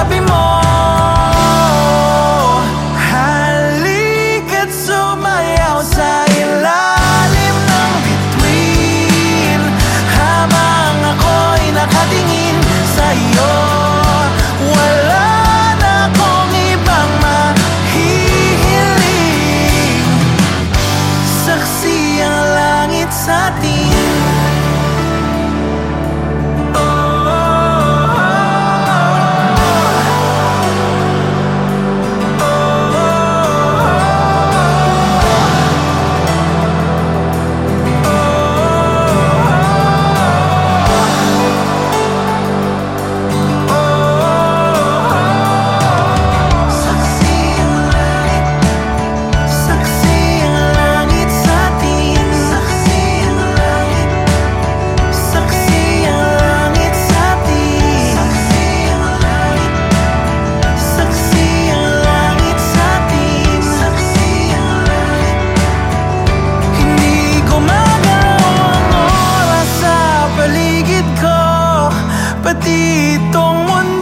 tabi mo? Halika't sumayaw sa ilalim ng bituin. Habang ako'y nakatingin sa'yo Wala na akong ibang mahihiling. Saksi ang langit sa atin 不跌当温。